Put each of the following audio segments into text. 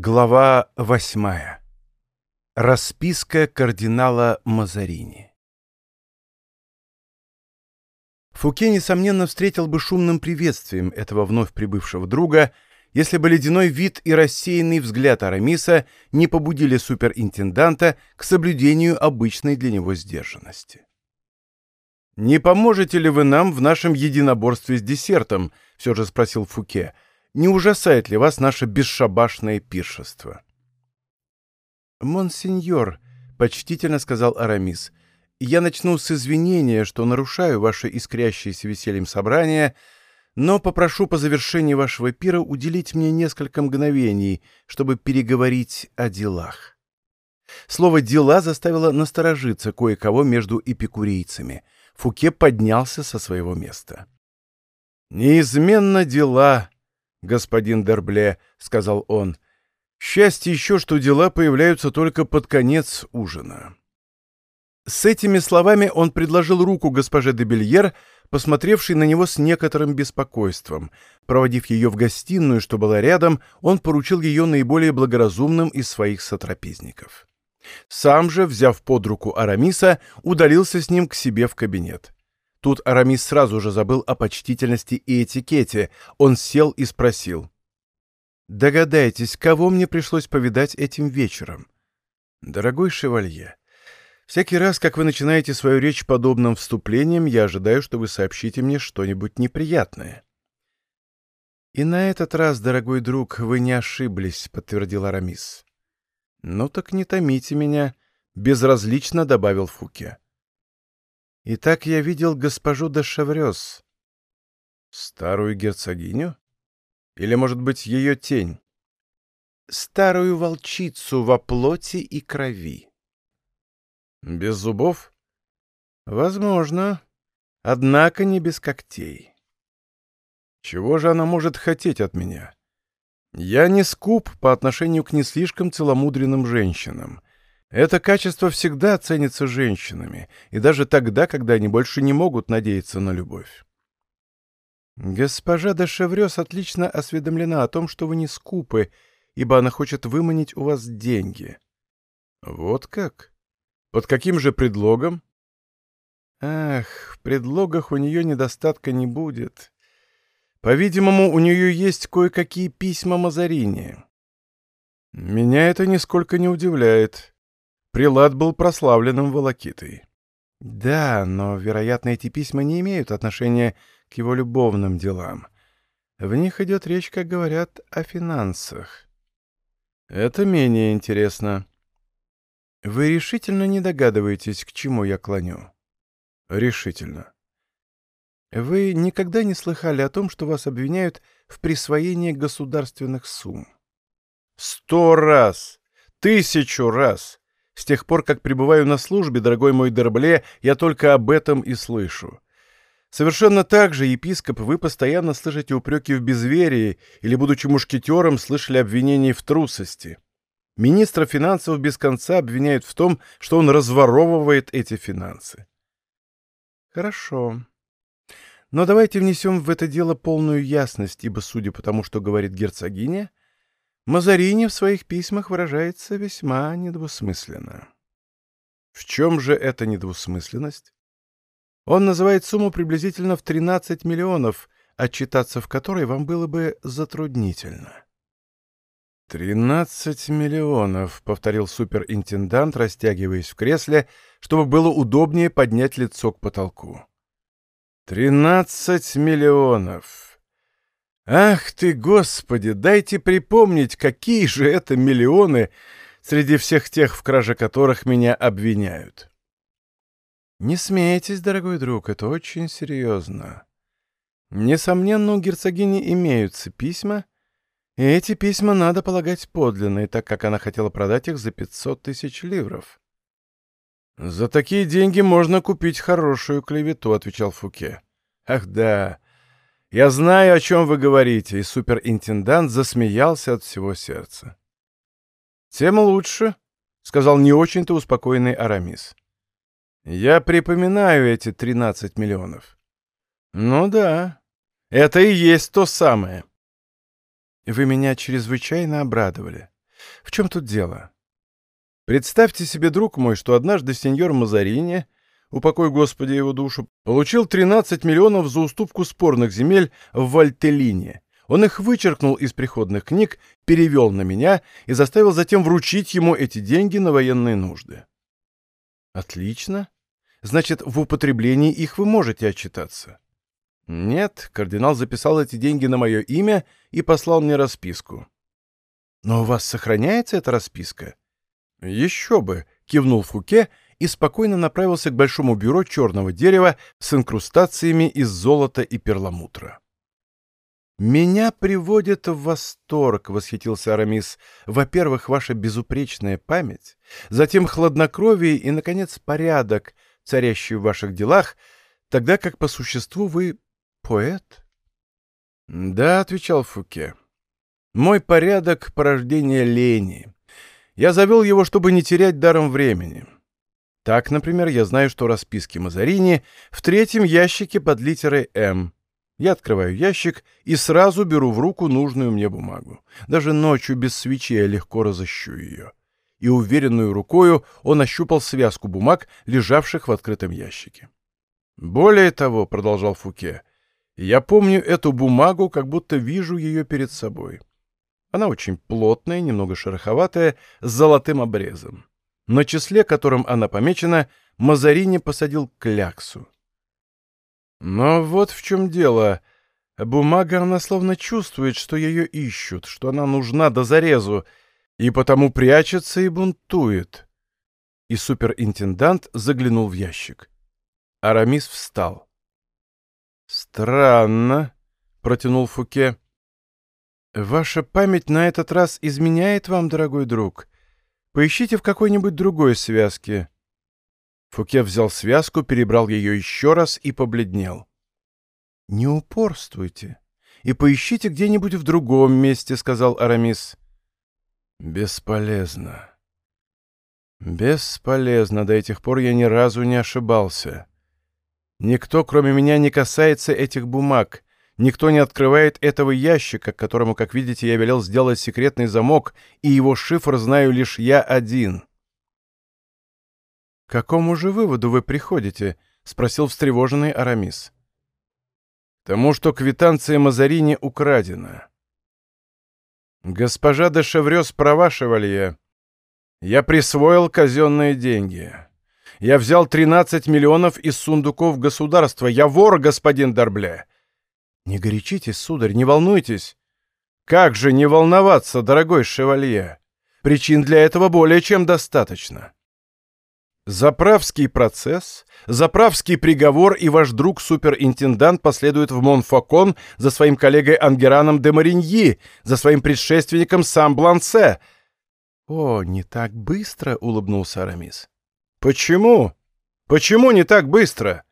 Глава восьмая. Расписка кардинала Мазарини. Фуке, несомненно, встретил бы шумным приветствием этого вновь прибывшего друга, если бы ледяной вид и рассеянный взгляд Арамиса не побудили суперинтенданта к соблюдению обычной для него сдержанности. «Не поможете ли вы нам в нашем единоборстве с десертом?» — все же спросил Фуке — не ужасает ли вас наше бесшабашное пиршество?» «Монсеньор», — почтительно сказал Арамис, — «я начну с извинения, что нарушаю ваше искрящееся весельем собрание, но попрошу по завершении вашего пира уделить мне несколько мгновений, чтобы переговорить о делах». Слово «дела» заставило насторожиться кое-кого между эпикурейцами. Фуке поднялся со своего места. «Неизменно дела», господин Дербле», — сказал он. «Счастье еще, что дела появляются только под конец ужина». С этими словами он предложил руку госпоже де Бельер, посмотревшей на него с некоторым беспокойством. Проводив ее в гостиную, что была рядом, он поручил ее наиболее благоразумным из своих сотрапезников. Сам же, взяв под руку Арамиса, удалился с ним к себе в кабинет. Тут Арамис сразу же забыл о почтительности и этикете. Он сел и спросил. «Догадайтесь, кого мне пришлось повидать этим вечером?» «Дорогой шевалье, всякий раз, как вы начинаете свою речь подобным вступлением, я ожидаю, что вы сообщите мне что-нибудь неприятное». «И на этот раз, дорогой друг, вы не ошиблись», — подтвердил Арамис. «Ну так не томите меня», — безразлично добавил Фуке. Итак, я видел госпожу де Шеврёс. Старую герцогиню? Или, может быть, ее тень? Старую волчицу во плоти и крови. Без зубов? Возможно. Однако не без когтей. Чего же она может хотеть от меня? Я не скуп по отношению к не слишком целомудренным женщинам. Это качество всегда ценится женщинами, и даже тогда, когда они больше не могут надеяться на любовь. Госпожа де Шеврёс отлично осведомлена о том, что вы не скупы, ибо она хочет выманить у вас деньги. Вот как? Под каким же предлогом? Ах, в предлогах у нее недостатка не будет. По-видимому, у нее есть кое-какие письма Мазарини. Меня это нисколько не удивляет. Прилад был прославленным волокитой. Да, но, вероятно, эти письма не имеют отношения к его любовным делам. В них идет речь, как говорят, о финансах. Это менее интересно. Вы решительно не догадываетесь, к чему я клоню? Решительно. Вы никогда не слыхали о том, что вас обвиняют в присвоении государственных сумм? Сто раз! Тысячу раз! С тех пор, как пребываю на службе, дорогой мой Дербле, я только об этом и слышу. Совершенно так же, епископ, вы постоянно слышите упреки в безверии или, будучи мушкетером, слышали обвинения в трусости. Министра финансов без конца обвиняют в том, что он разворовывает эти финансы. Хорошо. Но давайте внесем в это дело полную ясность, ибо, судя по тому, что говорит герцогиня, Мазарини в своих письмах выражается весьма недвусмысленно. В чем же эта недвусмысленность? Он называет сумму приблизительно в 13 миллионов, отчитаться в которой вам было бы затруднительно. «Тринадцать миллионов», — повторил суперинтендант, растягиваясь в кресле, чтобы было удобнее поднять лицо к потолку. «Тринадцать миллионов! Ах ты, Господи, дайте припомнить, какие же это миллионы среди всех тех, в краже которых меня обвиняют. Не смейтесь, дорогой друг, это очень серьезно. Несомненно, у герцогини имеются письма, и эти письма, надо полагать, подлинные, так как она хотела продать их за 500 тысяч ливров. «За такие деньги можно купить хорошую клевету», — отвечал Фуке. «Ах да, «Я знаю, о чем вы говорите», и суперинтендант засмеялся от всего сердца. «Тем лучше», — сказал не очень-то успокоенный Арамис. «Я припоминаю эти 13 миллионов». «Ну да, это и есть то самое». «Вы меня чрезвычайно обрадовали. В чем тут дело? Представьте себе, друг мой, что однажды сеньор Мазарини, упокой Господи его душу, получил 13 миллионов за уступку спорных земель в Вальтелине. Он их вычеркнул из приходных книг, перевел на меня и заставил затем вручить ему эти деньги на военные нужды. Отлично. Значит, в употреблении их вы можете отчитаться. Нет, кардинал записал эти деньги на мое имя и послал мне расписку. Но у вас сохраняется эта расписка? Еще бы, кивнул Фуке и спокойно направился к большому бюро черного дерева с инкрустациями из золота и перламутра. «Меня приводит в восторг», — восхитился Арамис. «Во-первых, ваша безупречная память, затем хладнокровие и, наконец, порядок, царящий в ваших делах, тогда как по существу вы поэт?» «Да», — отвечал Фуке. «Мой порядок — порождение лени. Я завел его, чтобы не терять даром времени. Так, например, я знаю, что расписки Мазарини в третьем ящике под литерой «М». Я открываю ящик и сразу беру в руку нужную мне бумагу. Даже ночью без свечи я легко разыщу ее. И уверенную рукою он ощупал связку бумаг, лежавших в открытом ящике. «Более того», — продолжал Фуке, — «я помню эту бумагу, как будто вижу ее перед собой. Она очень плотная, немного шероховатая, с золотым обрезом. На числе, которым она помечена, Мазарини посадил кляксу. Но вот в чем дело. Бумага, она словно чувствует, что ее ищут, что она нужна до зарезу, и потому прячется и бунтует. И суперинтендант заглянул в ящик. Арамис встал. «Странно», — протянул Фуке. «Ваша память на этот раз изменяет вам, дорогой друг. Поищите в какой-нибудь другой связке. Фуке взял связку, перебрал ее еще раз и побледнел. «Не упорствуйте и поищите где-нибудь в другом месте», — сказал Арамис. «Бесполезно. Бесполезно. До этих пор я ни разу не ошибался. Никто, кроме меня, не касается этих бумаг. Никто не открывает этого ящика, которому, как видите, я велел сделать секретный замок, и его шифр знаю лишь я один». «К какому же выводу вы приходите?» — спросил встревоженный Арамис. «К тому, что квитанция Мазарини украдена». «Госпожа де Шеврёс права, шевалье. Я присвоил казенные деньги. Я взял 13 миллионов из сундуков государства. Я вор, господин Дорбле!» «Не горячитесь, сударь, не волнуйтесь!» «Как же не волноваться, дорогой шевалье? Причин для этого более чем достаточно». Заправский процесс, заправский приговор и ваш друг-суперинтендант последуют в Монфакон за своим коллегой Ангераном де Мариньи, за своим предшественником Сам-Блансе. «О, не так быстро!» — улыбнулся Арамис. «Почему? Почему не так быстро?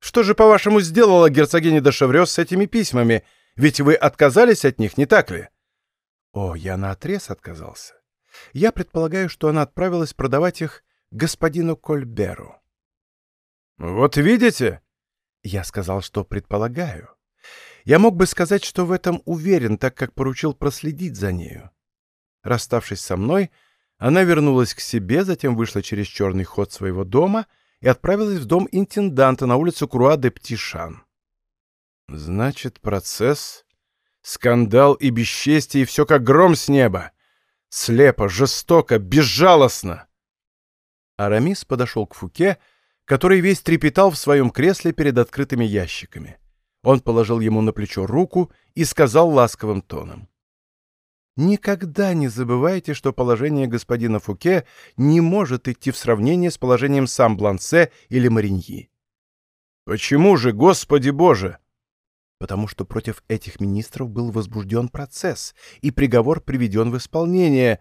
Что же, по-вашему, сделала герцогиня де Шеврёс с этими письмами? Ведь вы отказались от них, не так ли?» «О, я наотрез отказался. Я предполагаю, что она отправилась продавать их господину Кольберу. «Вот видите?» Я сказал, что предполагаю. Я мог бы сказать, что в этом уверен, так как поручил проследить за нею. Расставшись со мной, она вернулась к себе, затем вышла через черный ход своего дома и отправилась в дом интенданта на улицу Круа-де-Птишан. Значит, процесс, скандал и бесчестие, и все как гром с неба. Слепо, жестоко, безжалостно. Арамис подошел к Фуке, который весь трепетал в своем кресле перед открытыми ящиками. Он положил ему на плечо руку и сказал ласковым тоном. «Никогда не забывайте, что положение господина Фуке не может идти в сравнение с положением сам Блансе или Мариньи». «Почему же, Господи Боже?» «Потому что против этих министров был возбужден процесс, и приговор приведен в исполнение,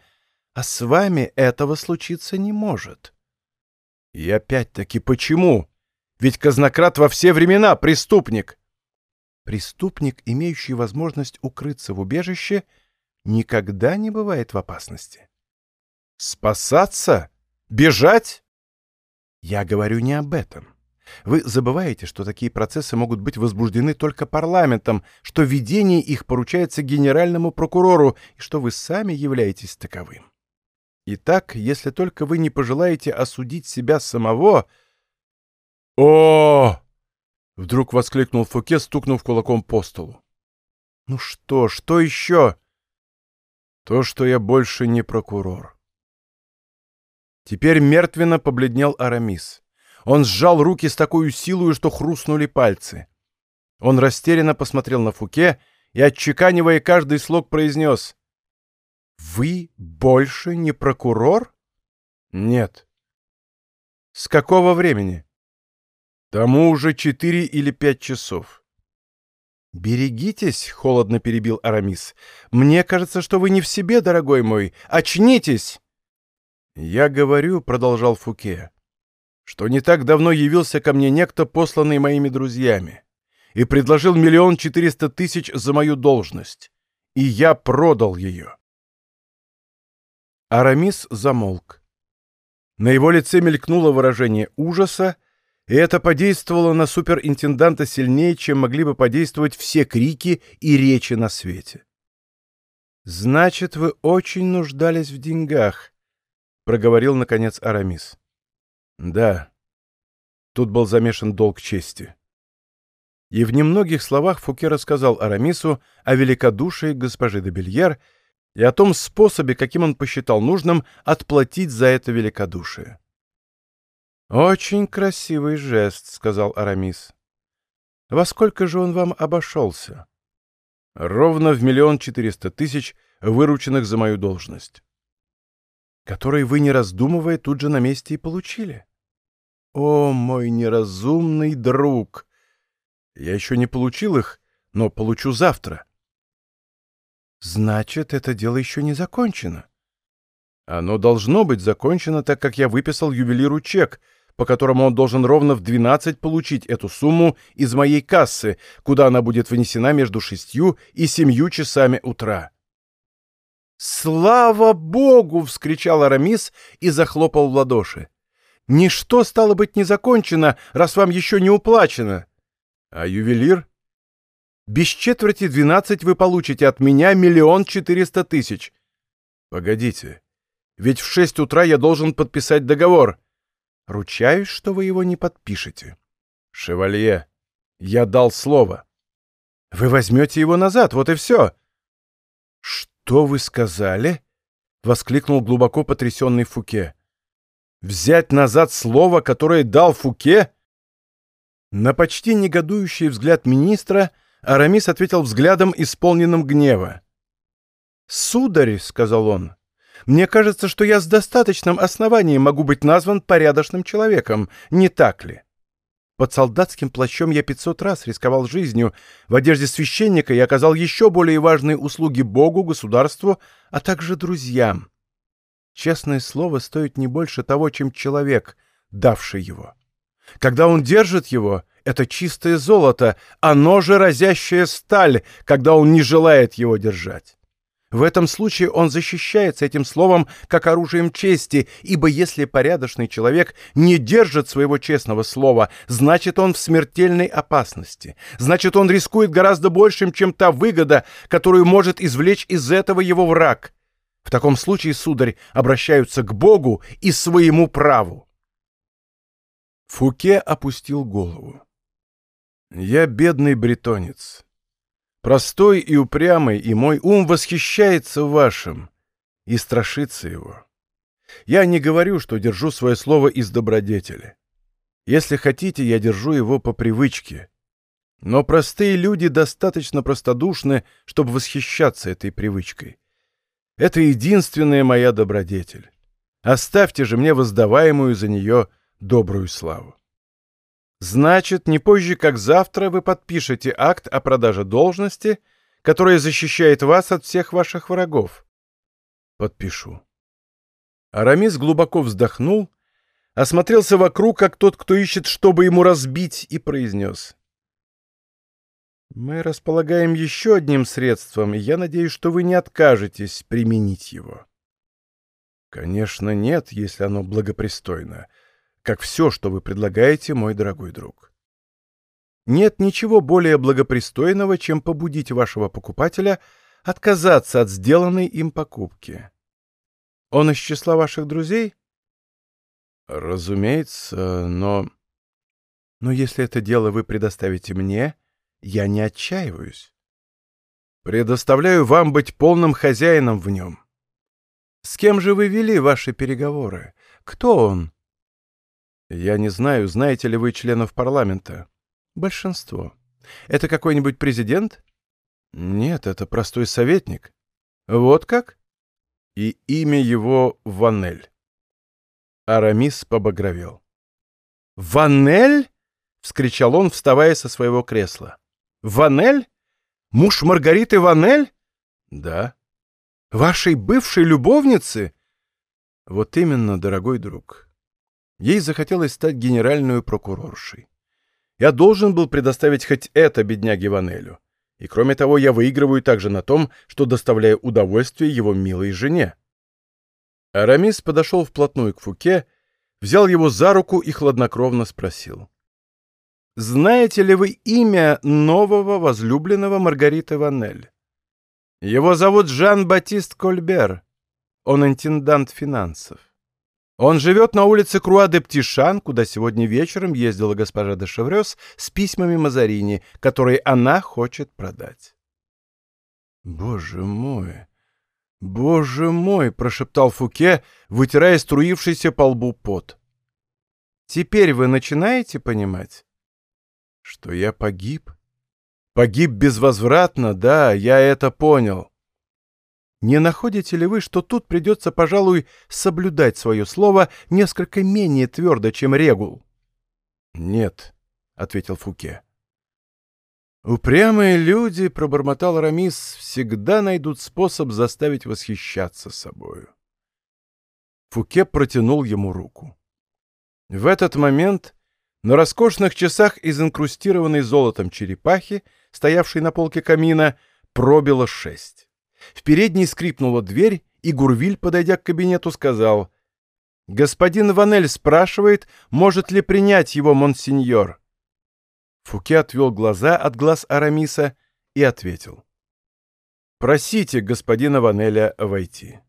а с вами этого случиться не может». И опять-таки почему? Ведь казнократ во все времена преступник. Преступник, имеющий возможность укрыться в убежище, никогда не бывает в опасности. Спасаться? Бежать? Я говорю не об этом. Вы забываете, что такие процессы могут быть возбуждены только парламентом, что ведение их поручается генеральному прокурору и что вы сами являетесь таковым. Итак, если только вы не пожелаете осудить себя самого... о Вдруг воскликнул Фуке, стукнув кулаком по столу. «Ну что, что еще?» «То, что я больше не прокурор». Теперь мертвенно побледнел Арамис. Он сжал руки с такой силой, что хрустнули пальцы. Он растерянно посмотрел на Фуке и, отчеканивая каждый слог, произнес «Вы больше не прокурор?» «Нет». «С какого времени?» «Тому уже четыре или пять часов». «Берегитесь», — холодно перебил Арамис. «Мне кажется, что вы не в себе, дорогой мой. Очнитесь!» «Я говорю», — продолжал Фуке, — «что не так давно явился ко мне некто, посланный моими друзьями, и предложил миллион четыреста тысяч за мою должность, и я продал ее». Арамис замолк. На его лице мелькнуло выражение ужаса, и это подействовало на суперинтенданта сильнее, чем могли бы подействовать все крики и речи на свете. «Значит, вы очень нуждались в деньгах», — проговорил, наконец, Арамис. «Да». Тут был замешан долг чести. И в немногих словах Фуке рассказал Арамису о великодушии госпожи де Бельер и о том способе, каким он посчитал нужным отплатить за это великодушие. «Очень красивый жест», — сказал Арамис. «Во сколько же он вам обошелся?» «Ровно в миллион четыреста тысяч, вырученных за мою должность». «Который вы, не раздумывая, тут же на месте и получили?» «О, мой неразумный друг!» «Я еще не получил их, но получу завтра». «Значит, это дело еще не закончено?» «Оно должно быть закончено, так как я выписал ювелиру чек», по которому он должен ровно в 12 получить эту сумму из моей кассы, куда она будет внесена между шестью и семью часами утра. «Слава Богу!» — вскричал Арамис и захлопал в ладоши. «Ничто стало быть не закончено, раз вам еще не уплачено». «А ювелир?» «Без четверти двенадцать вы получите от меня миллион четыреста тысяч». «Погодите, ведь в шесть утра я должен подписать договор». Ручаюсь, что вы его не подпишете. Шевалье, я дал слово. Вы возьмете его назад, вот и все. Что вы сказали? Воскликнул глубоко потрясенный Фуке. Взять назад слово, которое дал Фуке? На почти негодующий взгляд министра Арамис ответил взглядом, исполненным гнева. «Сударь», — сказал он, мне кажется, что я с достаточным основанием могу быть назван порядочным человеком, не так ли? Под солдатским плащом я пятьсот раз рисковал жизнью, в одежде священника я оказал еще более важные услуги Богу, государству, а также друзьям. Честное слово стоит не больше того, чем человек, давший его. Когда он держит его, это чистое золото, оно же разящая сталь, когда он не желает его держать. В этом случае он защищается этим словом как оружием чести, ибо если порядочный человек не держит своего честного слова, значит он в смертельной опасности. Значит он рискует гораздо большим, чем та выгода, которую может извлечь из этого его враг. В таком случае, сударь, обращаются к Богу и своему праву. Фуке опустил голову. «Я бедный бретонец. Простой и упрямый, и мой ум восхищается вашим и страшится его. Я не говорю, что держу свое слово из добродетели. Если хотите, я держу его по привычке. Но простые люди достаточно простодушны, чтобы восхищаться этой привычкой. Это единственная моя добродетель. Оставьте же мне воздаваемую за нее добрую славу. Значит, не позже, как завтра, вы подпишете акт о продаже должности, которая защищает вас от всех ваших врагов. Подпишу. Арамис глубоко вздохнул, осмотрелся вокруг, как тот, кто ищет, чтобы ему разбить, и произнес. «Мы располагаем еще одним средством, и я надеюсь, что вы не откажетесь применить его». «Конечно, нет, если оно благопристойно», как все, что вы предлагаете, мой дорогой друг. Нет ничего более благопристойного, чем побудить вашего покупателя отказаться от сделанной им покупки. Он из числа ваших друзей? Разумеется, но... Но если это дело вы предоставите мне, я не отчаиваюсь. Предоставляю вам быть полным хозяином в нем. С кем же вы вели ваши переговоры? Кто он? Я не знаю, знаете ли вы членов парламента. Большинство. Это какой-нибудь президент? Нет, это простой советник. Вот как? И имя его Ванель. Арамис побагровел. «Ванель?» — вскричал он, вставая со своего кресла. «Ванель? Муж Маргариты Ванель?» «Да». «Вашей бывшей любовницы?» «Вот именно, дорогой друг. Ей захотелось стать генеральной прокуроршей. Я должен был предоставить хоть это бедняге Ванелю. И кроме того, я выигрываю также на том, что доставляю удовольствие его милой жене. Арамис подошел вплотную к Фуке, взял его за руку и хладнокровно спросил. «Знаете ли вы имя нового возлюбленного Маргариты Ванель? Его зовут Жан-Батист Кольбер. Он интендант финансов. Он живет на улице Круа-де-Птишан, куда сегодня вечером ездила госпожа де Шеврёс с письмами Мазарини, которые она хочет продать. «Боже мой! Боже мой!» — прошептал Фуке, вытирая струившийся по лбу пот. «Теперь вы начинаете понимать, что я погиб? Погиб безвозвратно, да, я это понял. Не находите ли вы, что тут придется, пожалуй, соблюдать свое слово несколько менее твердо, чем регул? — Нет, — ответил Фуке. «Упрямые люди, — пробормотал Рамис, — всегда найдут способ заставить восхищаться собою». Фуке протянул ему руку. В этот момент на роскошных часах из инкрустированной золотом черепахи, стоявшей на полке камина, пробило шесть. В передней скрипнула дверь, и Гурвиль, подойдя к кабинету, сказал, «Господин Ванель спрашивает, может ли принять его монсеньор». Фуке отвел глаза от глаз Арамиса и ответил, «Просите господина Ванеля войти».